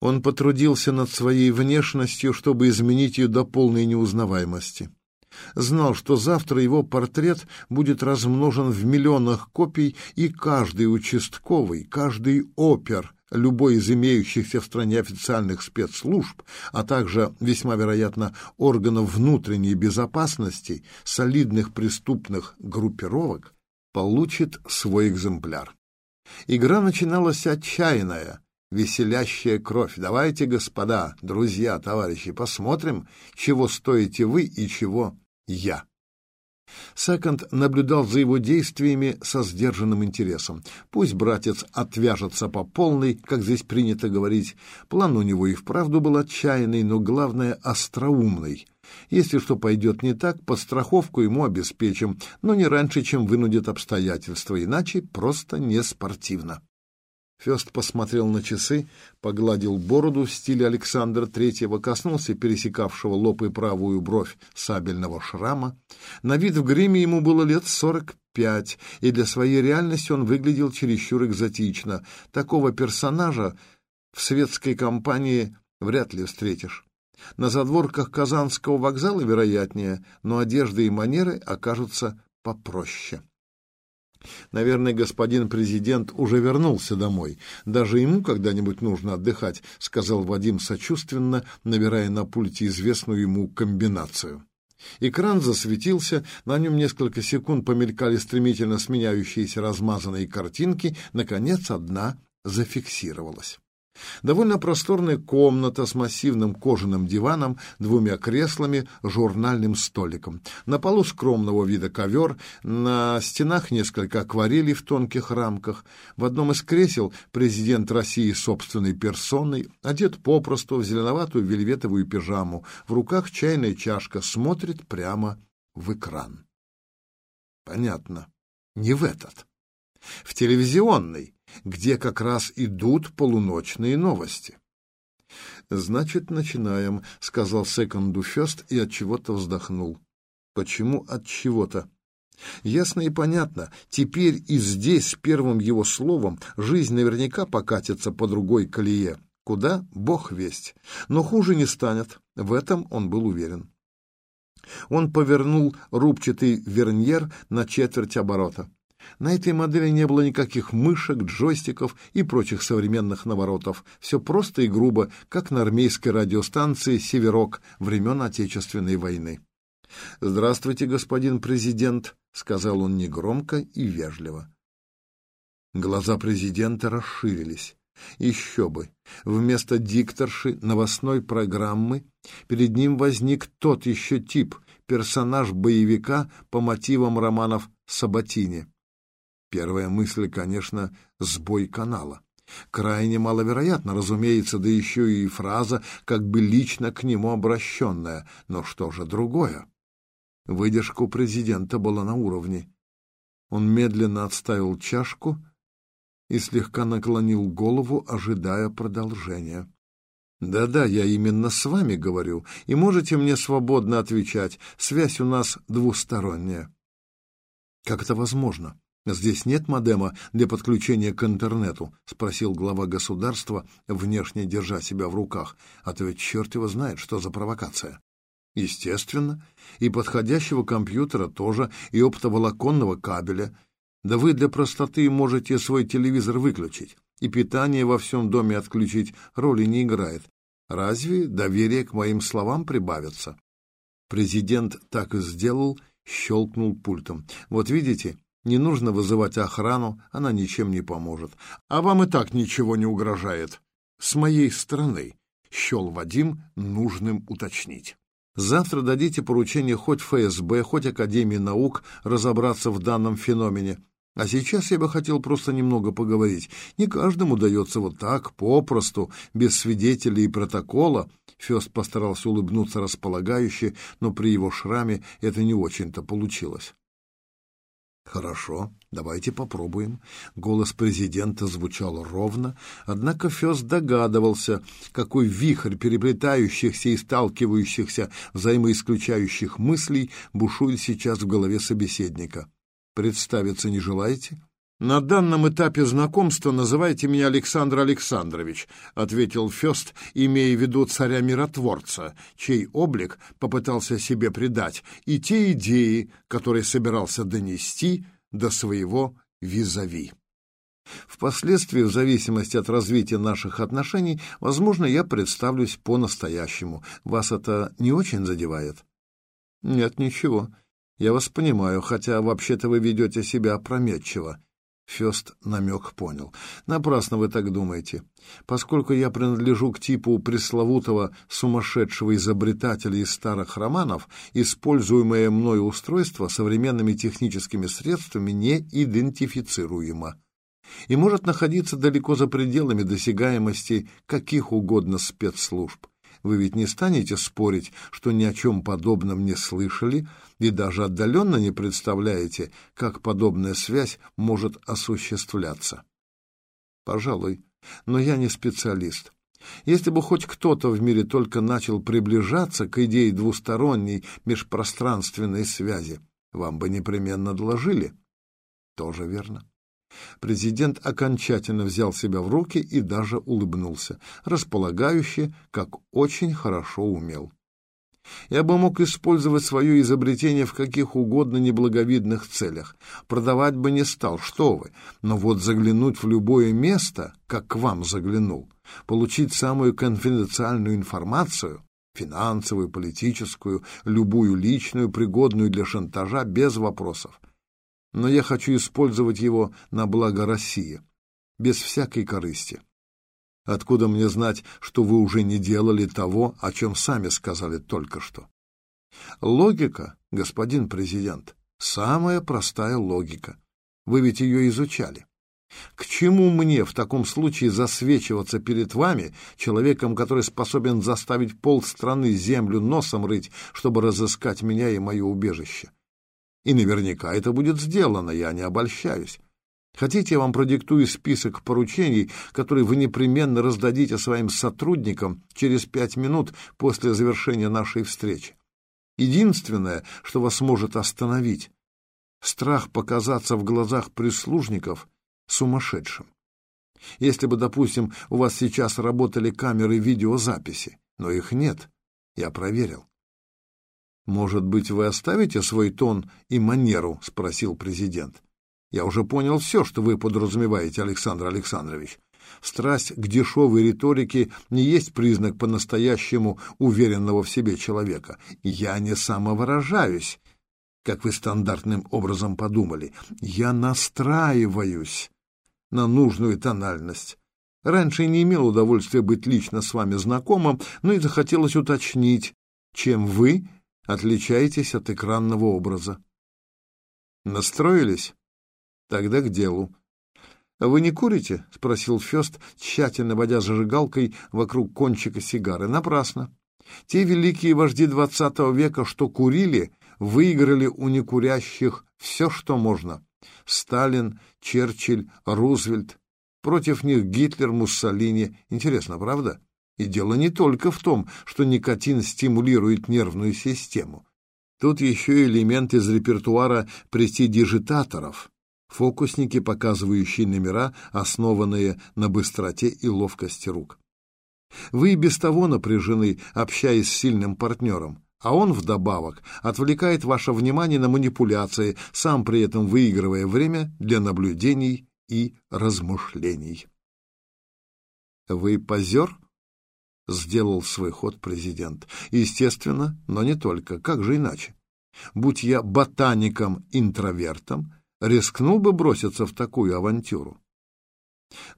Он потрудился над своей внешностью, чтобы изменить ее до полной неузнаваемости. Знал, что завтра его портрет будет размножен в миллионах копий, и каждый участковый, каждый опер, любой из имеющихся в стране официальных спецслужб, а также, весьма вероятно, органов внутренней безопасности, солидных преступных группировок, получит свой экземпляр. Игра начиналась отчаянная, веселящая кровь. Давайте, господа, друзья, товарищи, посмотрим, чего стоите вы и чего я. Секонд наблюдал за его действиями со сдержанным интересом. Пусть братец отвяжется по полной, как здесь принято говорить. План у него и вправду был отчаянный, но главное — остроумный. Если что пойдет не так, подстраховку ему обеспечим, но не раньше, чем вынудит обстоятельства, иначе просто не спортивно. Фест посмотрел на часы, погладил бороду в стиле Александра Третьего, коснулся пересекавшего лоб и правую бровь сабельного шрама. На вид в гриме ему было лет сорок пять, и для своей реальности он выглядел чересчур экзотично. Такого персонажа в светской компании вряд ли встретишь. На задворках Казанского вокзала вероятнее, но одежда и манеры окажутся попроще. Наверное, господин президент уже вернулся домой. Даже ему когда-нибудь нужно отдыхать, сказал Вадим сочувственно, набирая на пульте известную ему комбинацию. Экран засветился, на нем несколько секунд помелькали стремительно сменяющиеся размазанные картинки, наконец одна зафиксировалась. Довольно просторная комната с массивным кожаным диваном, двумя креслами, журнальным столиком. На полу скромного вида ковер, на стенах несколько акварелей в тонких рамках. В одном из кресел президент России собственной персоной, одет попросту в зеленоватую вельветовую пижаму, в руках чайная чашка, смотрит прямо в экран. Понятно, не в этот. В телевизионный, где как раз идут полуночные новости. Значит, начинаем, сказал секонду Фест и от чего-то вздохнул. Почему от чего-то? Ясно и понятно. Теперь и здесь первым его словом жизнь наверняка покатится по другой колее. Куда? Бог весть. Но хуже не станет. В этом он был уверен. Он повернул рубчатый верньер на четверть оборота. На этой модели не было никаких мышек, джойстиков и прочих современных наворотов. Все просто и грубо, как на армейской радиостанции «Северок» времен Отечественной войны. «Здравствуйте, господин президент», — сказал он негромко и вежливо. Глаза президента расширились. Еще бы! Вместо дикторши новостной программы перед ним возник тот еще тип, персонаж боевика по мотивам романов Сабатини. Первая мысль, конечно, сбой канала. Крайне маловероятно, разумеется, да еще и фраза, как бы лично к нему обращенная. Но что же другое? Выдержка у президента была на уровне. Он медленно отставил чашку и слегка наклонил голову, ожидая продолжения. «Да-да, я именно с вами говорю, и можете мне свободно отвечать. Связь у нас двусторонняя». «Как это возможно?» «Здесь нет модема для подключения к интернету?» — спросил глава государства, внешне держа себя в руках. «А то ведь черт его знает, что за провокация». «Естественно. И подходящего компьютера тоже, и оптоволоконного кабеля. Да вы для простоты можете свой телевизор выключить, и питание во всем доме отключить роли не играет. Разве доверие к моим словам прибавится?» Президент так и сделал, щелкнул пультом. «Вот видите, не нужно вызывать охрану, она ничем не поможет. А вам и так ничего не угрожает. С моей стороны, счел Вадим нужным уточнить. Завтра дадите поручение хоть ФСБ, хоть Академии наук разобраться в данном феномене. А сейчас я бы хотел просто немного поговорить. Не каждому удается вот так, попросту, без свидетелей и протокола. Фест постарался улыбнуться располагающе, но при его шраме это не очень-то получилось. Хорошо, давайте попробуем. Голос президента звучал ровно, однако Фёс догадывался, какой вихрь переплетающихся и сталкивающихся взаимоисключающих мыслей бушует сейчас в голове собеседника. Представиться не желаете? «На данном этапе знакомства называйте меня Александр Александрович», — ответил Фест, имея в виду царя-миротворца, чей облик попытался себе придать, и те идеи, которые собирался донести до своего визави. Впоследствии, в зависимости от развития наших отношений, возможно, я представлюсь по-настоящему. Вас это не очень задевает? Нет, ничего. Я вас понимаю, хотя вообще-то вы ведете себя опрометчиво. Фест намек понял. Напрасно вы так думаете. Поскольку я принадлежу к типу пресловутого сумасшедшего изобретателя из старых романов, используемое мною устройство современными техническими средствами не идентифицируемо и может находиться далеко за пределами досягаемости каких угодно спецслужб. Вы ведь не станете спорить, что ни о чем подобном не слышали и даже отдаленно не представляете, как подобная связь может осуществляться. Пожалуй, но я не специалист. Если бы хоть кто-то в мире только начал приближаться к идее двусторонней межпространственной связи, вам бы непременно доложили. Тоже верно. Президент окончательно взял себя в руки и даже улыбнулся, располагающе, как очень хорошо умел. Я бы мог использовать свое изобретение в каких угодно неблаговидных целях. Продавать бы не стал, что вы. Но вот заглянуть в любое место, как к вам заглянул, получить самую конфиденциальную информацию, финансовую, политическую, любую личную, пригодную для шантажа, без вопросов но я хочу использовать его на благо России, без всякой корысти. Откуда мне знать, что вы уже не делали того, о чем сами сказали только что? Логика, господин президент, самая простая логика. Вы ведь ее изучали. К чему мне в таком случае засвечиваться перед вами, человеком, который способен заставить полстраны землю носом рыть, чтобы разыскать меня и мое убежище? И наверняка это будет сделано, я не обольщаюсь. Хотите, я вам продиктую список поручений, которые вы непременно раздадите своим сотрудникам через пять минут после завершения нашей встречи. Единственное, что вас может остановить — страх показаться в глазах прислужников сумасшедшим. Если бы, допустим, у вас сейчас работали камеры видеозаписи, но их нет, я проверил. «Может быть, вы оставите свой тон и манеру?» — спросил президент. «Я уже понял все, что вы подразумеваете, Александр Александрович. Страсть к дешевой риторике не есть признак по-настоящему уверенного в себе человека. Я не самовыражаюсь, как вы стандартным образом подумали. Я настраиваюсь на нужную тональность. Раньше не имел удовольствия быть лично с вами знакомым, но и захотелось уточнить, чем вы отличаетесь от экранного образа. Настроились? Тогда к делу. «Вы не курите?» — спросил Фест, тщательно водя зажигалкой вокруг кончика сигары. «Напрасно. Те великие вожди двадцатого века, что курили, выиграли у некурящих все, что можно. Сталин, Черчилль, Рузвельт. Против них Гитлер, Муссолини. Интересно, правда?» И дело не только в том, что никотин стимулирует нервную систему. Тут еще элемент из репертуара престидижитаторов, фокусники, показывающие номера, основанные на быстроте и ловкости рук. Вы и без того напряжены, общаясь с сильным партнером, а он вдобавок отвлекает ваше внимание на манипуляции, сам при этом выигрывая время для наблюдений и размышлений. Вы позер? Сделал свой ход президент. Естественно, но не только. Как же иначе? Будь я ботаником-интровертом, рискнул бы броситься в такую авантюру.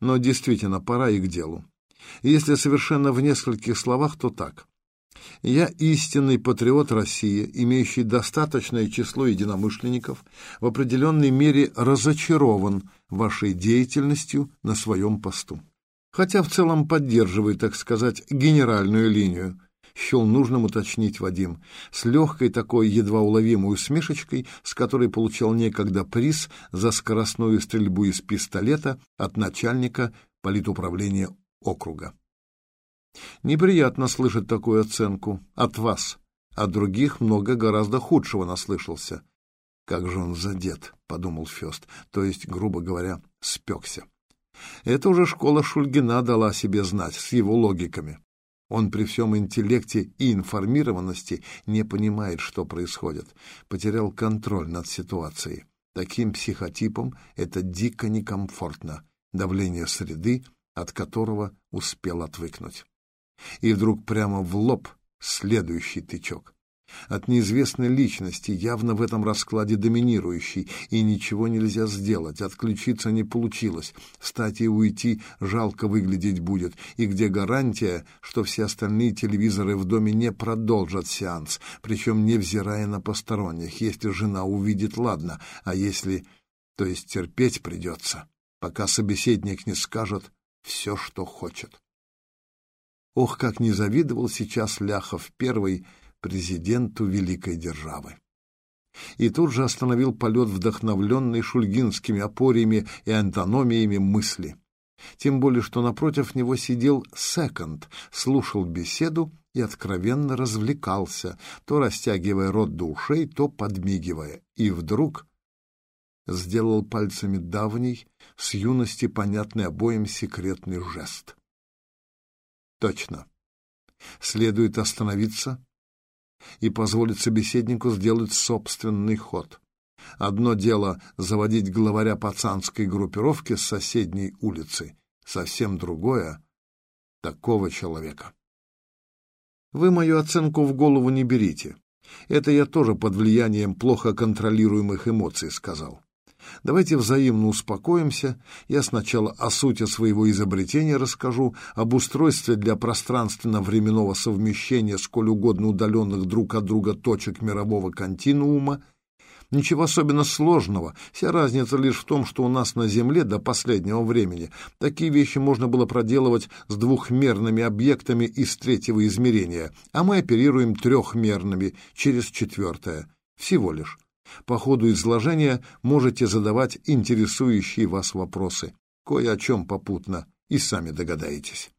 Но действительно, пора и к делу. Если совершенно в нескольких словах, то так. Я истинный патриот России, имеющий достаточное число единомышленников, в определенной мере разочарован вашей деятельностью на своем посту хотя в целом поддерживает, так сказать, генеральную линию, счел нужным уточнить Вадим, с легкой такой едва уловимой усмешечкой, с которой получал некогда приз за скоростную стрельбу из пистолета от начальника политуправления округа. Неприятно слышать такую оценку от вас, от других много гораздо худшего наслышался. Как же он задет, подумал Фест, то есть, грубо говоря, спекся. Это уже школа Шульгина дала себе знать с его логиками. Он при всем интеллекте и информированности не понимает, что происходит, потерял контроль над ситуацией. Таким психотипом это дико некомфортно, давление среды, от которого успел отвыкнуть. И вдруг прямо в лоб следующий тычок от неизвестной личности, явно в этом раскладе доминирующей, и ничего нельзя сделать, отключиться не получилось, встать и уйти жалко выглядеть будет, и где гарантия, что все остальные телевизоры в доме не продолжат сеанс, причем невзирая на посторонних, если жена увидит, ладно, а если... то есть терпеть придется, пока собеседник не скажет все, что хочет. Ох, как не завидовал сейчас Ляхов первый, президенту великой державы. И тут же остановил полет, вдохновленный шульгинскими опориями и антономиями мысли. Тем более, что напротив него сидел секонд, слушал беседу и откровенно развлекался, то растягивая рот до ушей, то подмигивая. И вдруг сделал пальцами давний, с юности понятный обоим секретный жест. Точно. Следует остановиться и позволить собеседнику сделать собственный ход. Одно дело заводить главаря пацанской группировки с соседней улицы, совсем другое — такого человека. Вы мою оценку в голову не берите. Это я тоже под влиянием плохо контролируемых эмоций сказал. Давайте взаимно успокоимся. Я сначала о сути своего изобретения расскажу, об устройстве для пространственно-временного совмещения сколь угодно удаленных друг от друга точек мирового континуума. Ничего особенно сложного, вся разница лишь в том, что у нас на Земле до последнего времени такие вещи можно было проделывать с двухмерными объектами из третьего измерения, а мы оперируем трехмерными через четвертое. Всего лишь. По ходу изложения можете задавать интересующие вас вопросы. Кое о чем попутно и сами догадаетесь.